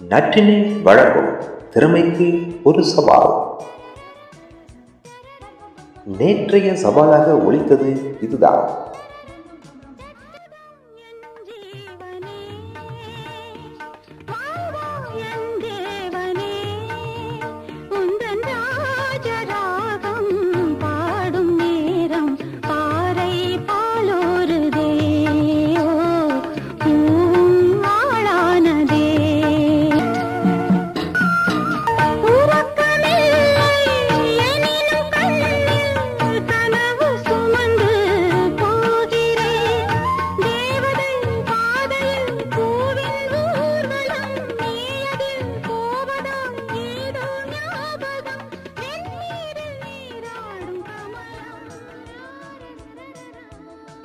நற்றினை வழங்கும் திறமைக்கு ஒரு சவால். நேற்றைய சவாலாக ஒழித்தது இதுதான்.